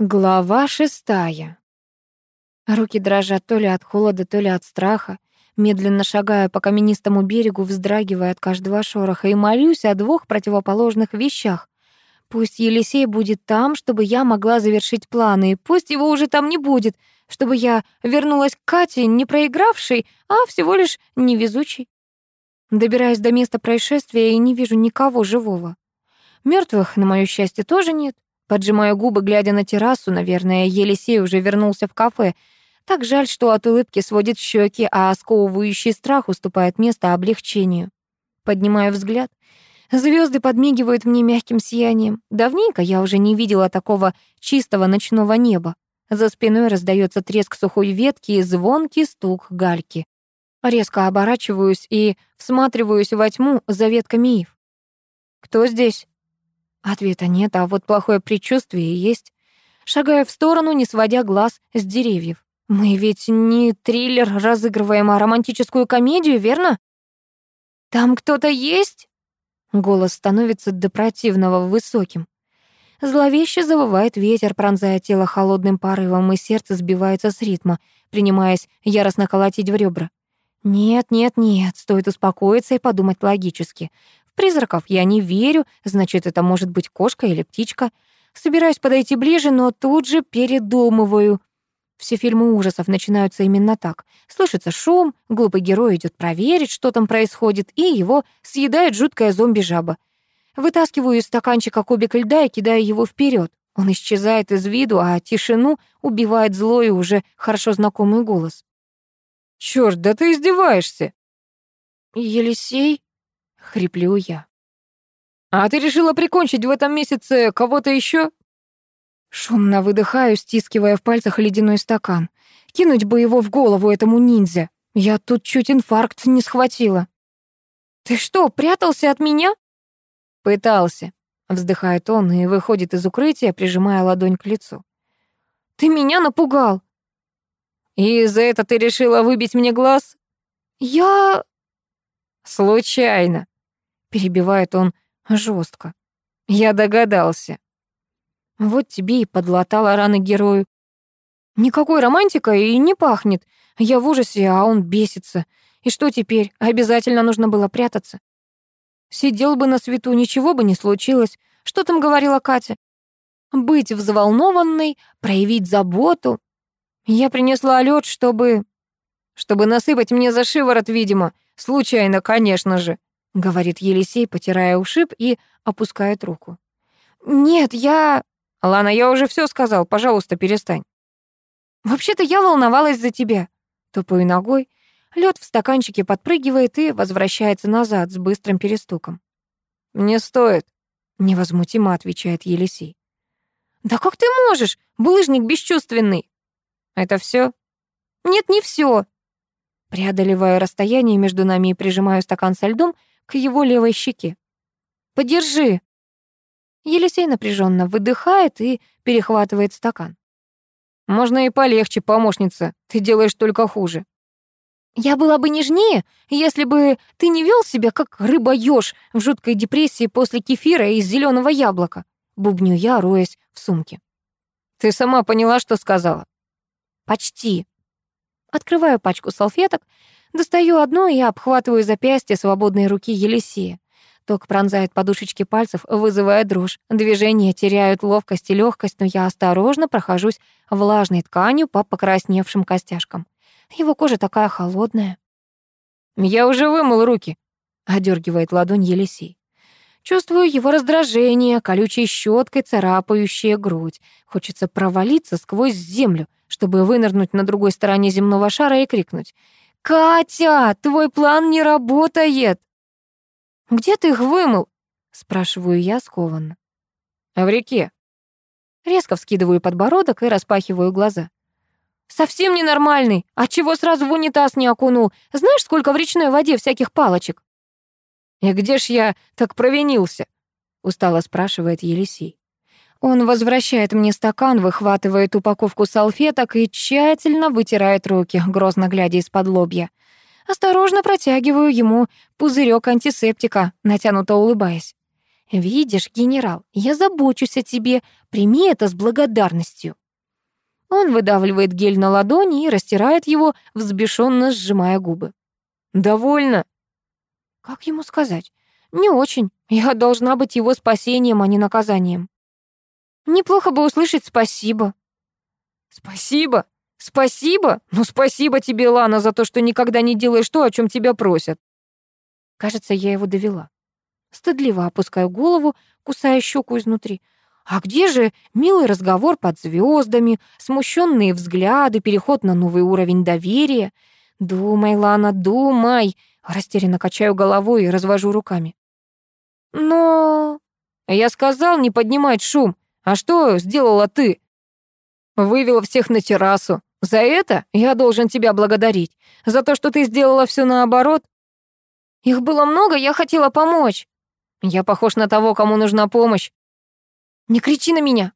Глава шестая. Руки дрожат то ли от холода, то ли от страха. Медленно шагая по каменистому берегу, вздрагивая от каждого шороха, и молюсь о двух противоположных вещах. Пусть Елисей будет там, чтобы я могла завершить планы, и пусть его уже там не будет, чтобы я вернулась к Кате, не проигравшей, а всего лишь невезучей. Добираюсь до места происшествия и не вижу никого живого. Мертвых, на моё счастье, тоже нет. Поджимаю губы, глядя на террасу, наверное, Елисей уже вернулся в кафе. Так жаль, что от улыбки сводит щеки, а сковывающий страх уступает место облегчению. Поднимаю взгляд. Звезды подмигивают мне мягким сиянием. Давненько я уже не видела такого чистого ночного неба. За спиной раздается треск сухой ветки и звонкий стук гальки. Резко оборачиваюсь и всматриваюсь во тьму за ветками ив. «Кто здесь?» Ответа нет, а вот плохое предчувствие есть. Шагая в сторону, не сводя глаз с деревьев. Мы ведь не триллер разыгрываем, а романтическую комедию, верно? Там кто-то есть? Голос становится до противного высоким. Зловеще завывает ветер, пронзая тело холодным порывом, и сердце сбивается с ритма, принимаясь яростно колотить в ребра. Нет, нет, нет, стоит успокоиться и подумать логически призраков я не верю, значит, это может быть кошка или птичка. Собираюсь подойти ближе, но тут же передумываю. Все фильмы ужасов начинаются именно так. Слышится шум, глупый герой идет проверить, что там происходит, и его съедает жуткая зомби-жаба. Вытаскиваю из стаканчика кубик льда и кидаю его вперед. Он исчезает из виду, а тишину убивает злой уже хорошо знакомый голос. «Чёрт, да ты издеваешься!» «Елисей?» — хриплю я. «А ты решила прикончить в этом месяце кого-то еще? Шумно выдыхаю, стискивая в пальцах ледяной стакан. Кинуть бы его в голову этому ниндзя. Я тут чуть инфаркт не схватила. «Ты что, прятался от меня?» «Пытался», — вздыхает он и выходит из укрытия, прижимая ладонь к лицу. «Ты меня напугал!» «И за это ты решила выбить мне глаз?» «Я...» «Случайно», — перебивает он жестко. «Я догадался». Вот тебе и подлатала раны герою. Никакой романтикой и не пахнет. Я в ужасе, а он бесится. И что теперь? Обязательно нужно было прятаться. Сидел бы на свету, ничего бы не случилось. Что там говорила Катя? Быть взволнованной, проявить заботу. Я принесла лед, чтобы... Чтобы насыпать мне за шиворот, видимо. Случайно, конечно же, говорит Елисей, потирая ушиб и опускает руку. Нет, я... Лана, я уже все сказал, пожалуйста, перестань. Вообще-то я волновалась за тебя. Тупой ногой. Лед в стаканчике подпрыгивает и возвращается назад с быстрым перестуком. «Не стоит», — невозмутимо отвечает Елисей. «Да как ты можешь? Булыжник бесчувственный». «Это все? «Нет, не все. Преодолеваю расстояние между нами и прижимаю стакан со льдом к его левой щеке. «Подержи!» Елисей напряженно выдыхает и перехватывает стакан. «Можно и полегче, помощница. Ты делаешь только хуже». «Я была бы нежнее, если бы ты не вел себя, как рыба-ёж в жуткой депрессии после кефира из зеленого яблока», бубню я, роясь в сумке. «Ты сама поняла, что сказала?» «Почти», Открываю пачку салфеток, достаю одну и обхватываю запястье свободной руки Елисея. Ток пронзает подушечки пальцев, вызывая дрожь. Движения теряют ловкость и легкость, но я осторожно прохожусь влажной тканью по покрасневшим костяшкам. Его кожа такая холодная. «Я уже вымыл руки», — одергивает ладонь Елисей. Чувствую его раздражение, колючей щеткой царапающая грудь. Хочется провалиться сквозь землю, чтобы вынырнуть на другой стороне земного шара и крикнуть. «Катя, твой план не работает!» «Где ты их вымыл?» — спрашиваю я скованно. «В реке». Резко вскидываю подбородок и распахиваю глаза. «Совсем ненормальный! А чего сразу в унитаз не окунул? Знаешь, сколько в речной воде всяких палочек?» «И где ж я так провинился?» — устало спрашивает Елисей. Он возвращает мне стакан, выхватывает упаковку салфеток и тщательно вытирает руки, грозно глядя из-под лобья. Осторожно протягиваю ему пузырек антисептика, натянуто улыбаясь. «Видишь, генерал, я забочусь о тебе, прими это с благодарностью». Он выдавливает гель на ладони и растирает его, взбешенно сжимая губы. «Довольно». Как ему сказать? Не очень. Я должна быть его спасением, а не наказанием. Неплохо бы услышать спасибо. Спасибо? Спасибо? Ну, спасибо тебе, Лана, за то, что никогда не делаешь то, о чем тебя просят. Кажется, я его довела. Стыдливо опускаю голову, кусая щеку изнутри. А где же милый разговор под звездами, смущенные взгляды, переход на новый уровень доверия? Думай, Лана, думай. Растерянно качаю головой и развожу руками. Но... Я сказал не поднимать шум. А что сделала ты? Вывела всех на террасу. За это я должен тебя благодарить. За то, что ты сделала все наоборот. Их было много, я хотела помочь. Я похож на того, кому нужна помощь. Не кричи на меня.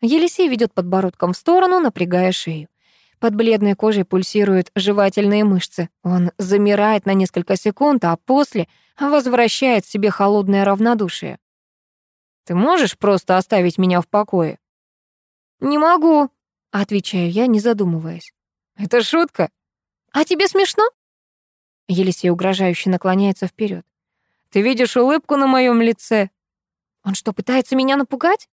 Елисей ведет подбородком в сторону, напрягая шею. Под бледной кожей пульсируют жевательные мышцы. Он замирает на несколько секунд, а после возвращает себе холодное равнодушие. «Ты можешь просто оставить меня в покое?» «Не могу», — отвечаю я, не задумываясь. «Это шутка?» «А тебе смешно?» Елисей угрожающе наклоняется вперед. «Ты видишь улыбку на моем лице?» «Он что, пытается меня напугать?»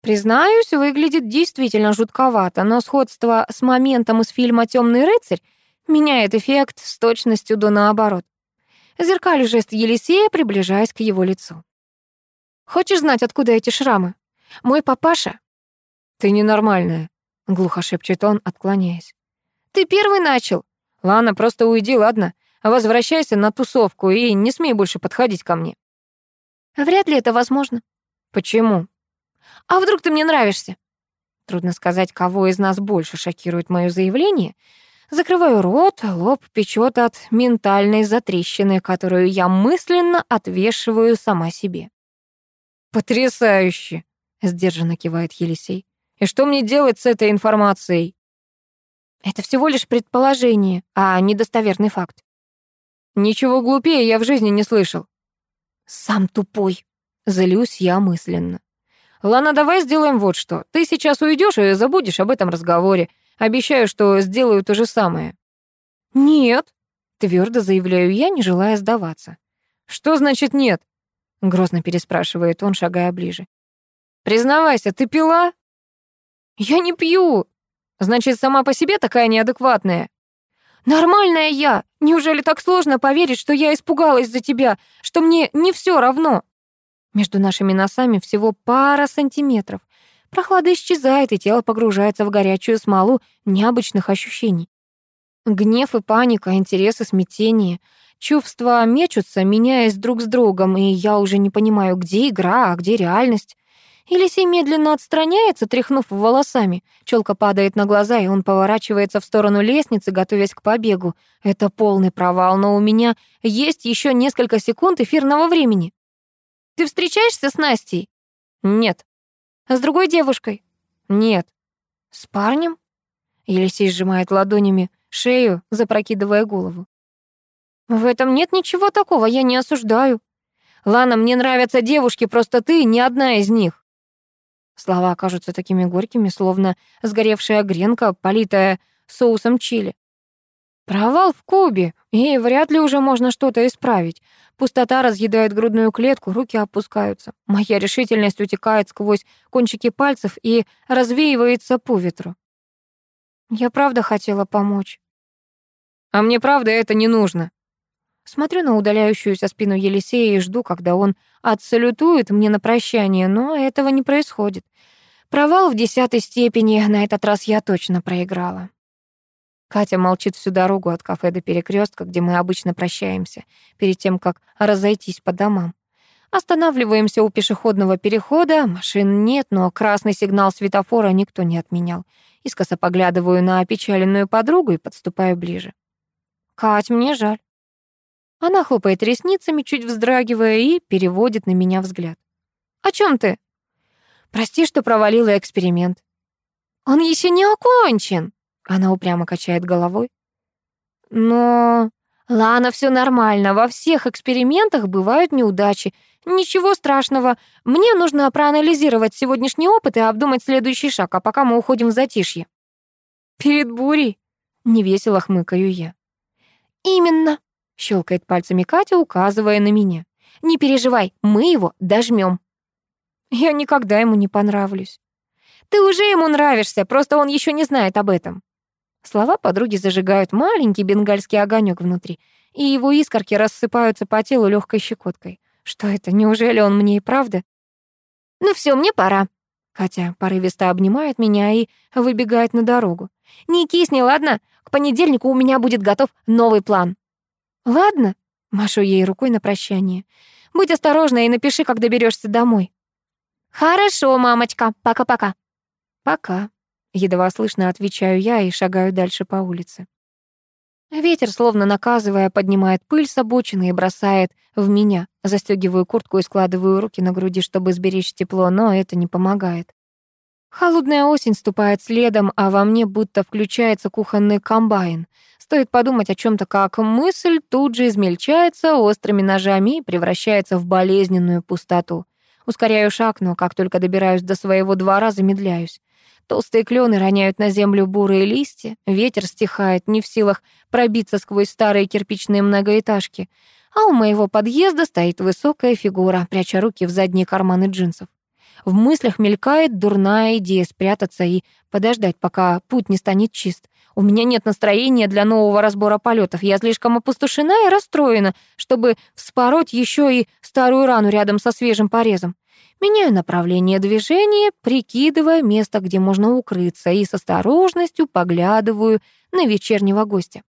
Признаюсь, выглядит действительно жутковато, но сходство с моментом из фильма «Темный рыцарь» меняет эффект с точностью до наоборот. Зеркалю жест Елисея, приближаясь к его лицу. «Хочешь знать, откуда эти шрамы? Мой папаша...» «Ты ненормальная», — глухо шепчет он, отклоняясь. «Ты первый начал. Ладно, просто уйди, ладно? Возвращайся на тусовку и не смей больше подходить ко мне». «Вряд ли это возможно». «Почему?» А вдруг ты мне нравишься? Трудно сказать, кого из нас больше шокирует мое заявление. Закрываю рот, лоб печет от ментальной затрещины, которую я мысленно отвешиваю сама себе. «Потрясающе!» — сдержанно кивает Елисей. «И что мне делать с этой информацией?» «Это всего лишь предположение, а не достоверный факт». «Ничего глупее я в жизни не слышал». «Сам тупой», — злюсь я мысленно. Лана, давай сделаем вот что. Ты сейчас уйдешь и забудешь об этом разговоре. Обещаю, что сделаю то же самое». «Нет», — твердо заявляю я, не желая сдаваться. «Что значит нет?» — грозно переспрашивает он, шагая ближе. «Признавайся, ты пила?» «Я не пью!» «Значит, сама по себе такая неадекватная?» «Нормальная я! Неужели так сложно поверить, что я испугалась за тебя, что мне не все равно?» Между нашими носами всего пара сантиметров. Прохлада исчезает, и тело погружается в горячую смолу необычных ощущений. Гнев и паника, интерес и смятение. Чувства мечутся, меняясь друг с другом, и я уже не понимаю, где игра, а где реальность. Елисей медленно отстраняется, тряхнув волосами. Челка падает на глаза, и он поворачивается в сторону лестницы, готовясь к побегу. Это полный провал, но у меня есть еще несколько секунд эфирного времени. Ты встречаешься с Настей? Нет. С другой девушкой? Нет. С парнем? Елисей сжимает ладонями шею, запрокидывая голову. В этом нет ничего такого, я не осуждаю. Лана, мне нравятся девушки, просто ты не одна из них. Слова кажутся такими горькими, словно сгоревшая гренка, политая соусом чили. Провал в Кубе, и вряд ли уже можно что-то исправить. Пустота разъедает грудную клетку, руки опускаются. Моя решительность утекает сквозь кончики пальцев и развеивается по ветру. Я правда хотела помочь. А мне правда это не нужно. Смотрю на удаляющуюся спину Елисея и жду, когда он отсалютует мне на прощание, но этого не происходит. Провал в десятой степени, на этот раз я точно проиграла. Катя молчит всю дорогу от кафе до перекрестка, где мы обычно прощаемся, перед тем, как разойтись по домам. Останавливаемся у пешеходного перехода, машин нет, но красный сигнал светофора никто не отменял. Искоса поглядываю на опечаленную подругу и подступаю ближе. «Кать, мне жаль». Она хлопает ресницами, чуть вздрагивая, и переводит на меня взгляд. «О чем ты?» «Прости, что провалила эксперимент». «Он еще не окончен», она упрямо качает головой. Но «Лана, все нормально. Во всех экспериментах бывают неудачи. Ничего страшного. Мне нужно проанализировать сегодняшний опыт и обдумать следующий шаг, а пока мы уходим в затишье». «Перед бурей?» — невесело хмыкаю я. «Именно», — щелкает пальцами Катя, указывая на меня. «Не переживай, мы его дожмем». «Я никогда ему не понравлюсь». «Ты уже ему нравишься, просто он еще не знает об этом». Слова подруги зажигают маленький бенгальский огонек внутри, и его искорки рассыпаются по телу легкой щекоткой. Что это, неужели он мне и правда? «Ну все, мне пора». Катя порывисто обнимает меня и выбегает на дорогу. «Не кисни, ладно? К понедельнику у меня будет готов новый план». «Ладно», — машу ей рукой на прощание. «Будь осторожна и напиши, как доберешься домой». «Хорошо, мамочка. Пока-пока». «Пока», — едва слышно отвечаю я и шагаю дальше по улице. Ветер, словно наказывая, поднимает пыль с обочины и бросает в меня. Застегиваю куртку и складываю руки на груди, чтобы сберечь тепло, но это не помогает. Холодная осень ступает следом, а во мне будто включается кухонный комбайн. Стоит подумать о чем то как мысль тут же измельчается острыми ножами и превращается в болезненную пустоту. Ускоряю шаг, но как только добираюсь до своего двора, замедляюсь. Толстые клены роняют на землю бурые листья, ветер стихает, не в силах пробиться сквозь старые кирпичные многоэтажки. А у моего подъезда стоит высокая фигура, пряча руки в задние карманы джинсов. В мыслях мелькает дурная идея спрятаться и подождать, пока путь не станет чист. У меня нет настроения для нового разбора полетов. Я слишком опустошена и расстроена, чтобы вспороть еще и старую рану рядом со свежим порезом. Меняю направление движения, прикидывая место, где можно укрыться, и с осторожностью поглядываю на вечернего гостя.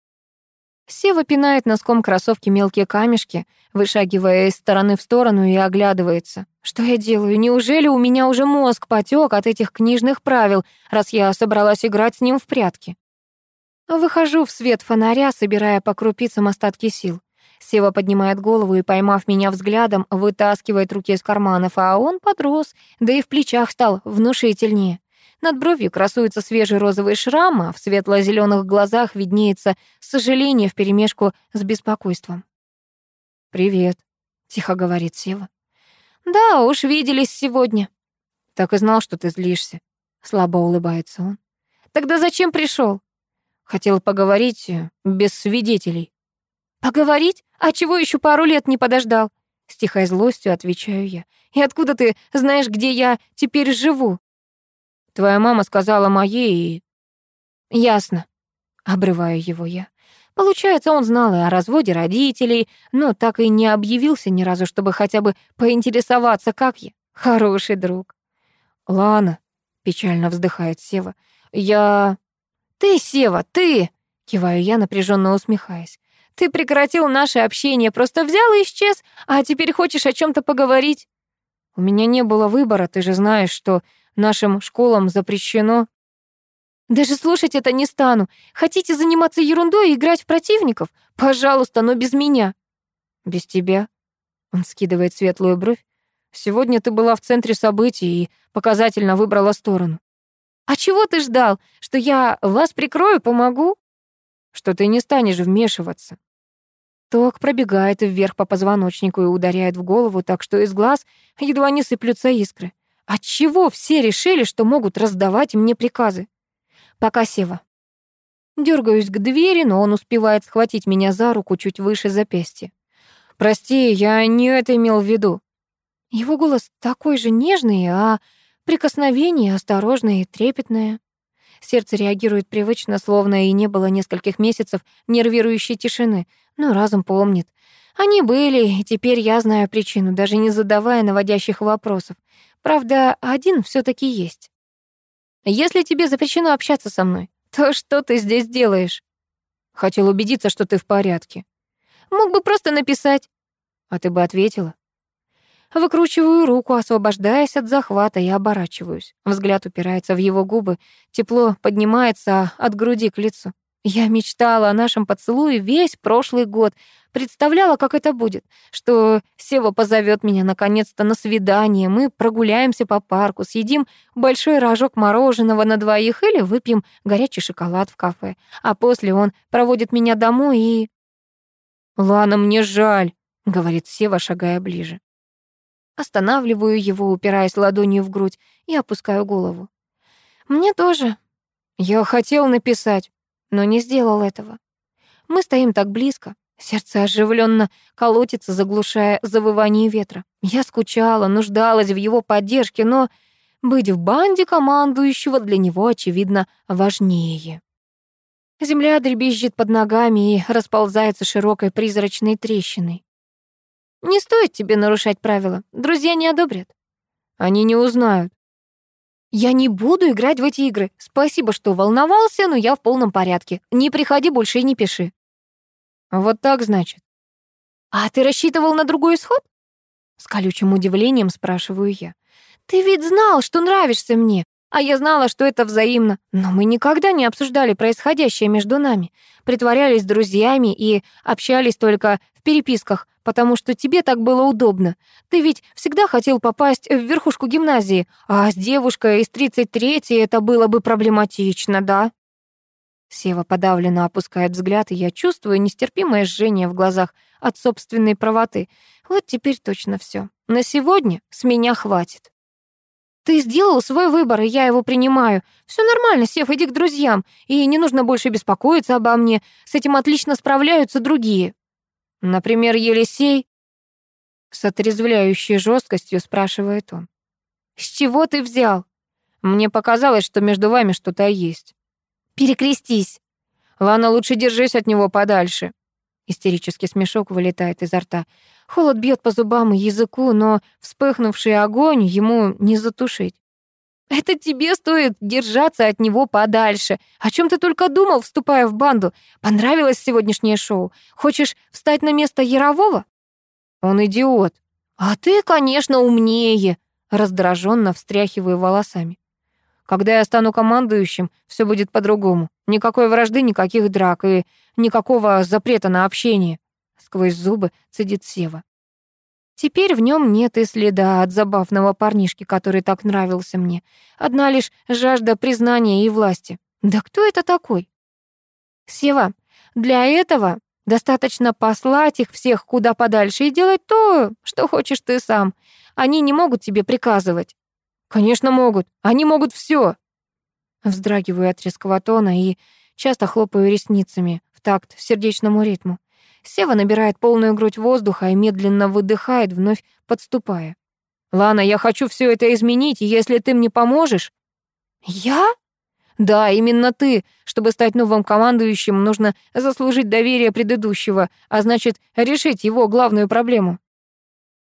Сева пинает носком кроссовки мелкие камешки, вышагивая из стороны в сторону и оглядывается. Что я делаю? Неужели у меня уже мозг потек от этих книжных правил, раз я собралась играть с ним в прятки? Выхожу в свет фонаря, собирая по крупицам остатки сил. Сева поднимает голову и, поймав меня взглядом, вытаскивает руки из карманов, а он подрос, да и в плечах стал внушительнее. Над бровью красуется свежий розовый шрам, а в светло зеленых глазах виднеется сожаление вперемешку с беспокойством. «Привет», — тихо говорит Сева. «Да уж, виделись сегодня». «Так и знал, что ты злишься», — слабо улыбается он. «Тогда зачем пришел? «Хотел поговорить э, без свидетелей». «Поговорить? А чего еще пару лет не подождал?» С тихой злостью отвечаю я. «И откуда ты знаешь, где я теперь живу?» «Твоя мама сказала моей и...» «Ясно», — обрываю его я. Получается, он знал и о разводе родителей, но так и не объявился ни разу, чтобы хотя бы поинтересоваться, как я. Хороший друг. «Лана», — печально вздыхает Сева, — «я...» «Ты, Сева, ты!» — киваю я, напряженно усмехаясь. Ты прекратил наше общение, просто взял и исчез, а теперь хочешь о чем то поговорить. У меня не было выбора, ты же знаешь, что нашим школам запрещено. Даже слушать это не стану. Хотите заниматься ерундой и играть в противников? Пожалуйста, но без меня. Без тебя? Он скидывает светлую бровь. Сегодня ты была в центре событий и показательно выбрала сторону. А чего ты ждал? Что я вас прикрою, помогу? Что ты не станешь вмешиваться. Ток пробегает вверх по позвоночнику и ударяет в голову, так что из глаз едва не сыплются искры. Отчего все решили, что могут раздавать мне приказы? Пока Сева. Дергаюсь к двери, но он успевает схватить меня за руку чуть выше запястья. «Прости, я не это имел в виду». Его голос такой же нежный, а прикосновение осторожное и трепетное. Сердце реагирует привычно, словно и не было нескольких месяцев нервирующей тишины, но разум помнит. Они были, и теперь я знаю причину, даже не задавая наводящих вопросов. Правда, один все таки есть. Если тебе запрещено общаться со мной, то что ты здесь делаешь? Хотел убедиться, что ты в порядке. Мог бы просто написать. А ты бы ответила. Выкручиваю руку, освобождаясь от захвата, и оборачиваюсь. Взгляд упирается в его губы, тепло поднимается от груди к лицу. Я мечтала о нашем поцелуе весь прошлый год, представляла, как это будет, что Сева позовет меня наконец-то на свидание, мы прогуляемся по парку, съедим большой рожок мороженого на двоих или выпьем горячий шоколад в кафе, а после он проводит меня домой и... «Лана, мне жаль», — говорит Сева, шагая ближе. Останавливаю его, упираясь ладонью в грудь, и опускаю голову. «Мне тоже. Я хотел написать, но не сделал этого. Мы стоим так близко, сердце оживленно колотится, заглушая завывание ветра. Я скучала, нуждалась в его поддержке, но быть в банде командующего для него, очевидно, важнее. Земля дребезжит под ногами и расползается широкой призрачной трещиной. Не стоит тебе нарушать правила. Друзья не одобрят. Они не узнают. Я не буду играть в эти игры. Спасибо, что волновался, но я в полном порядке. Не приходи больше и не пиши. Вот так, значит. А ты рассчитывал на другой исход? С колючим удивлением спрашиваю я. Ты ведь знал, что нравишься мне, а я знала, что это взаимно. Но мы никогда не обсуждали происходящее между нами. Притворялись друзьями и общались только в переписках, потому что тебе так было удобно. Ты ведь всегда хотел попасть в верхушку гимназии, а с девушкой из 33-й это было бы проблематично, да? Сева подавленно опускает взгляд, и я чувствую нестерпимое жжение в глазах от собственной правоты. Вот теперь точно все. На сегодня с меня хватит. Ты сделал свой выбор, и я его принимаю. Все нормально, Сев, иди к друзьям. И не нужно больше беспокоиться обо мне. С этим отлично справляются другие. Например, Елисей. С отрезвляющей жесткостью спрашивает он. С чего ты взял? Мне показалось, что между вами что-то есть. Перекрестись. Лана, лучше держись от него подальше. Истерический смешок вылетает изо рта. Холод бьет по зубам и языку, но вспыхнувший огонь ему не затушить. Это тебе стоит держаться от него подальше. О чем ты только думал, вступая в банду? Понравилось сегодняшнее шоу? Хочешь встать на место Ярового? Он идиот. А ты, конечно, умнее. Раздраженно встряхиваю волосами. Когда я стану командующим, все будет по-другому. Никакой вражды, никаких драк и никакого запрета на общение. Сквозь зубы цедит Сева. Теперь в нем нет и следа от забавного парнишки, который так нравился мне. Одна лишь жажда признания и власти. Да кто это такой? Сева, для этого достаточно послать их всех куда подальше и делать то, что хочешь ты сам. Они не могут тебе приказывать. Конечно, могут. Они могут все. Вздрагиваю от резкого тона и часто хлопаю ресницами в такт сердечному ритму. Сева набирает полную грудь воздуха и медленно выдыхает, вновь подступая. «Лана, я хочу все это изменить, и если ты мне поможешь...» «Я?» «Да, именно ты. Чтобы стать новым командующим, нужно заслужить доверие предыдущего, а значит, решить его главную проблему».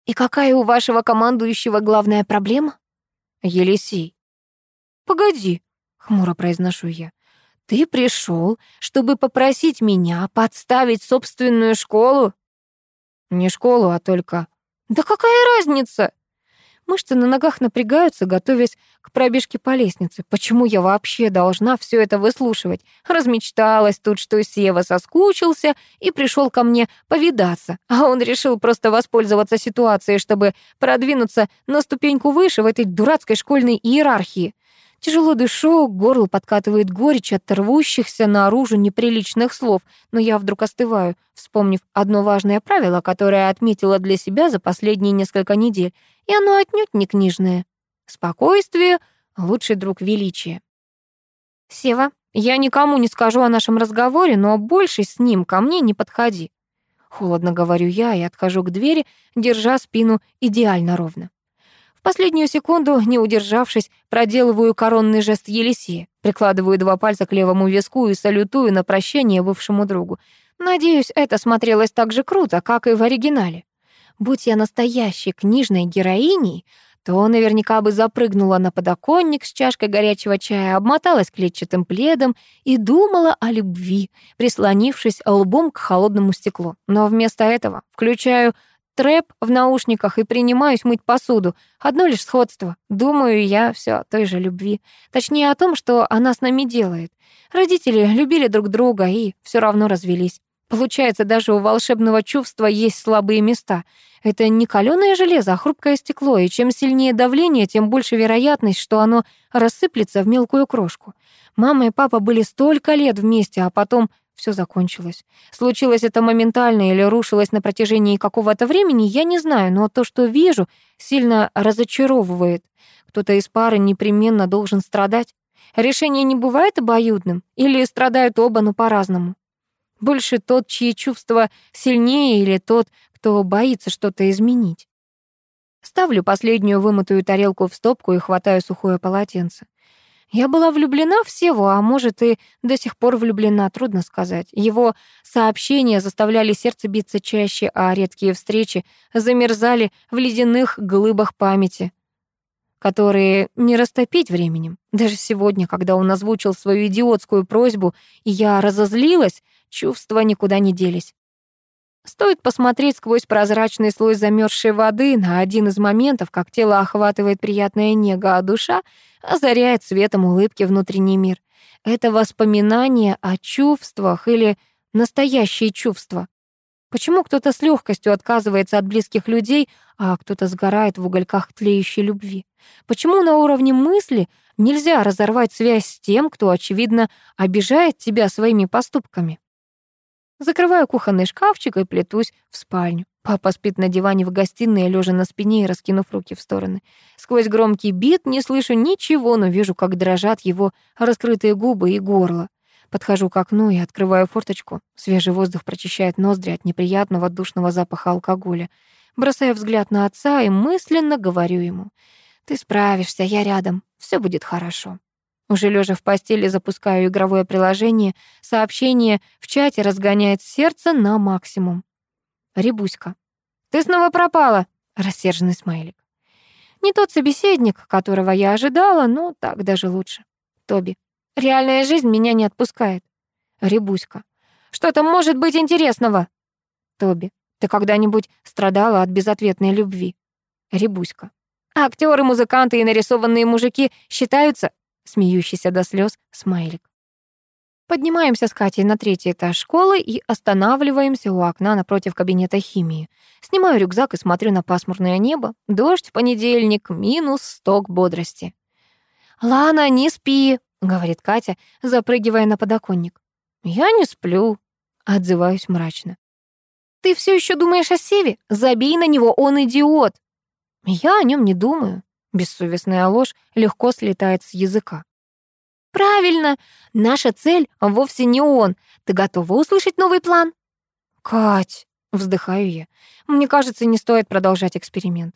«И какая у вашего командующего главная проблема?» Елисей. «Погоди», — хмуро произношу я. «Ты пришел, чтобы попросить меня подставить собственную школу?» «Не школу, а только...» «Да какая разница?» Мышцы на ногах напрягаются, готовясь к пробежке по лестнице. Почему я вообще должна все это выслушивать? Размечталась тут, что Сева соскучился и пришел ко мне повидаться, а он решил просто воспользоваться ситуацией, чтобы продвинуться на ступеньку выше в этой дурацкой школьной иерархии. Тяжело дышу, к горлу подкатывает горечь от рвущихся наружу неприличных слов, но я вдруг остываю, вспомнив одно важное правило, которое отметила для себя за последние несколько недель, и оно отнюдь не книжное. Спокойствие — лучший друг величия. «Сева, я никому не скажу о нашем разговоре, но больше с ним ко мне не подходи». Холодно говорю я и отхожу к двери, держа спину идеально ровно последнюю секунду, не удержавшись, проделываю коронный жест Елисея, прикладываю два пальца к левому виску и салютую на прощание бывшему другу. Надеюсь, это смотрелось так же круто, как и в оригинале. Будь я настоящей книжной героиней, то наверняка бы запрыгнула на подоконник с чашкой горячего чая, обмоталась клетчатым пледом и думала о любви, прислонившись лбом к холодному стеклу. Но вместо этого включаю трэп в наушниках и принимаюсь мыть посуду. Одно лишь сходство. Думаю я все о той же любви. Точнее, о том, что она с нами делает. Родители любили друг друга и все равно развелись. Получается, даже у волшебного чувства есть слабые места. Это не калёное железо, а хрупкое стекло, и чем сильнее давление, тем больше вероятность, что оно рассыплется в мелкую крошку. Мама и папа были столько лет вместе, а потом все закончилось. Случилось это моментально или рушилось на протяжении какого-то времени, я не знаю, но то, что вижу, сильно разочаровывает. Кто-то из пары непременно должен страдать. Решение не бывает обоюдным, или страдают оба, но по-разному. Больше тот, чьи чувства сильнее, или тот, кто боится что-то изменить. Ставлю последнюю вымытую тарелку в стопку и хватаю сухое полотенце. Я была влюблена в Севу, а может и до сих пор влюблена, трудно сказать. Его сообщения заставляли сердце биться чаще, а редкие встречи замерзали в ледяных глыбах памяти, которые не растопить временем. Даже сегодня, когда он озвучил свою идиотскую просьбу, и я разозлилась, чувства никуда не делись. Стоит посмотреть сквозь прозрачный слой замерзшей воды на один из моментов, как тело охватывает приятная нега, а душа озаряет светом улыбки внутренний мир. Это воспоминание о чувствах или настоящие чувства. Почему кто-то с легкостью отказывается от близких людей, а кто-то сгорает в угольках тлеющей любви? Почему на уровне мысли нельзя разорвать связь с тем, кто, очевидно, обижает тебя своими поступками? Закрываю кухонный шкафчик и плетусь в спальню. Папа спит на диване в гостиной, лежа на спине и раскинув руки в стороны. Сквозь громкий бит не слышу ничего, но вижу, как дрожат его раскрытые губы и горло. Подхожу к окну и открываю форточку. Свежий воздух прочищает ноздри от неприятного душного запаха алкоголя. Бросаю взгляд на отца и мысленно говорю ему. «Ты справишься, я рядом, все будет хорошо». Уже лежа в постели запускаю игровое приложение, сообщение в чате разгоняет сердце на максимум. Рябуська. «Ты снова пропала!» — рассерженный смайлик. Не тот собеседник, которого я ожидала, но так даже лучше. Тоби. Реальная жизнь меня не отпускает. Рябуська. Что там может быть интересного? Тоби. Ты когда-нибудь страдала от безответной любви? Рябуська. Актеры, музыканты и нарисованные мужики считаются смеющийся до слез смайлик. Поднимаемся с Катей на третий этаж школы и останавливаемся у окна напротив кабинета химии. Снимаю рюкзак и смотрю на пасмурное небо. Дождь в понедельник, минус сток бодрости. «Лана, не спи», — говорит Катя, запрыгивая на подоконник. «Я не сплю», — отзываюсь мрачно. «Ты все еще думаешь о Севе? Забей на него, он идиот!» «Я о нем не думаю», Бессовестная ложь легко слетает с языка. «Правильно! Наша цель вовсе не он. Ты готова услышать новый план?» «Кать!» — вздыхаю я. «Мне кажется, не стоит продолжать эксперимент».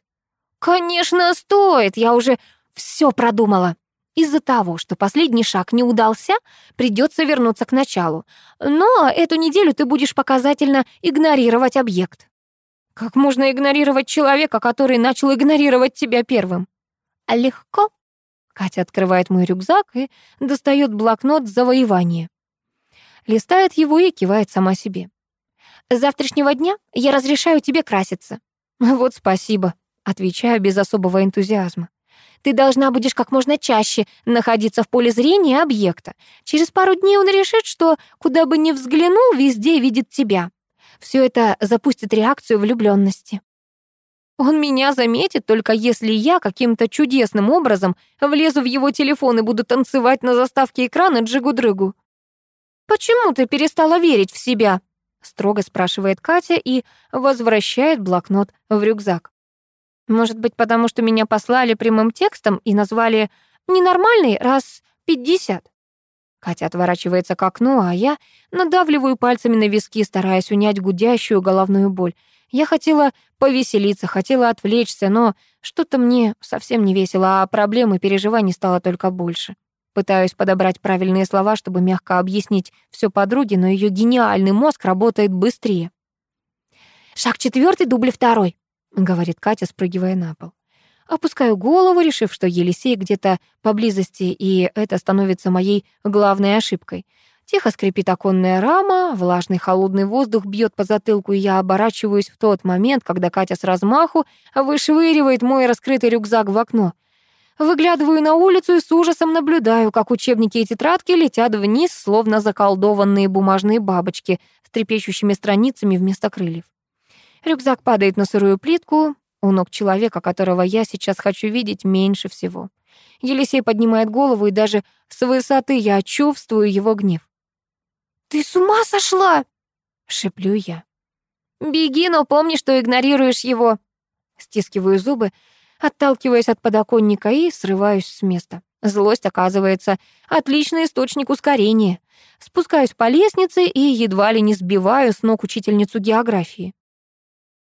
«Конечно, стоит! Я уже все продумала. Из-за того, что последний шаг не удался, придется вернуться к началу. Но эту неделю ты будешь показательно игнорировать объект». «Как можно игнорировать человека, который начал игнорировать тебя первым?» А легко. Катя открывает мой рюкзак и достает блокнот завоевания. Листает его и кивает сама себе. «С завтрашнего дня я разрешаю тебе краситься». «Вот спасибо», — отвечаю без особого энтузиазма. «Ты должна будешь как можно чаще находиться в поле зрения объекта. Через пару дней он решит, что куда бы ни взглянул, везде видит тебя. Все это запустит реакцию влюбленности. Он меня заметит только если я каким-то чудесным образом влезу в его телефон и буду танцевать на заставке экрана джигу-дрыгу. «Почему ты перестала верить в себя?» — строго спрашивает Катя и возвращает блокнот в рюкзак. «Может быть, потому что меня послали прямым текстом и назвали «ненормальный» раз пятьдесят?» Катя отворачивается к окну, а я надавливаю пальцами на виски, стараясь унять гудящую головную боль. Я хотела повеселиться, хотела отвлечься, но что-то мне совсем не весело, а проблем и переживаний стало только больше. Пытаюсь подобрать правильные слова, чтобы мягко объяснить все подруге, но ее гениальный мозг работает быстрее. «Шаг четвертый, дубль второй», — говорит Катя, спрыгивая на пол. Опускаю голову, решив, что Елисей где-то поблизости, и это становится моей главной ошибкой. Тихо скрипит оконная рама, влажный холодный воздух бьет по затылку, и я оборачиваюсь в тот момент, когда Катя с размаху вышвыривает мой раскрытый рюкзак в окно. Выглядываю на улицу и с ужасом наблюдаю, как учебники и тетрадки летят вниз, словно заколдованные бумажные бабочки с трепещущими страницами вместо крыльев. Рюкзак падает на сырую плитку, у ног человека, которого я сейчас хочу видеть меньше всего. Елисей поднимает голову, и даже с высоты я чувствую его гнев. «Ты с ума сошла?» — шеплю я. «Беги, но помни, что игнорируешь его». Стискиваю зубы, отталкиваясь от подоконника и срываюсь с места. Злость, оказывается, отличный источник ускорения. Спускаюсь по лестнице и едва ли не сбиваю с ног учительницу географии.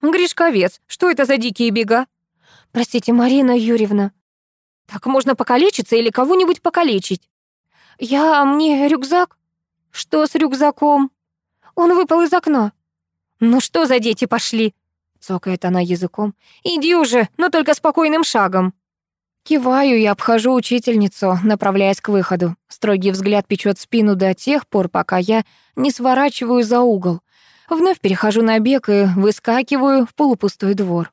«Гришковец, что это за дикие бега?» «Простите, Марина Юрьевна». «Так можно покалечиться или кого-нибудь покалечить?» «Я... мне рюкзак». «Что с рюкзаком?» «Он выпал из окна». «Ну что за дети пошли?» Цокает она языком. «Иди уже, но только спокойным шагом». Киваю и обхожу учительницу, направляясь к выходу. Строгий взгляд печет спину до тех пор, пока я не сворачиваю за угол. Вновь перехожу на бег и выскакиваю в полупустой двор.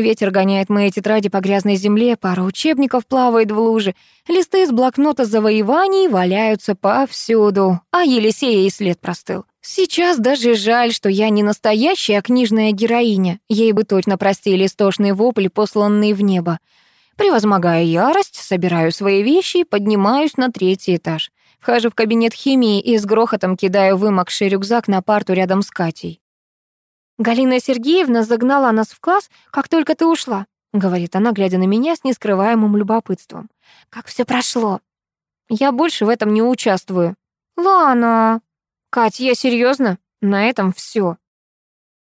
Ветер гоняет мои тетради по грязной земле, пара учебников плавает в луже, листы из блокнота завоеваний валяются повсюду, а Елисея и след простыл. Сейчас даже жаль, что я не настоящая книжная героиня, ей бы точно простили истошный вопль, посланный в небо. Превозмогая ярость, собираю свои вещи и поднимаюсь на третий этаж. Вхожу в кабинет химии и с грохотом кидаю вымокший рюкзак на парту рядом с Катей. «Галина Сергеевна загнала нас в класс, как только ты ушла», — говорит она, глядя на меня с нескрываемым любопытством. «Как все прошло?» «Я больше в этом не участвую». «Лана!» «Кать, я серьезно? На этом все.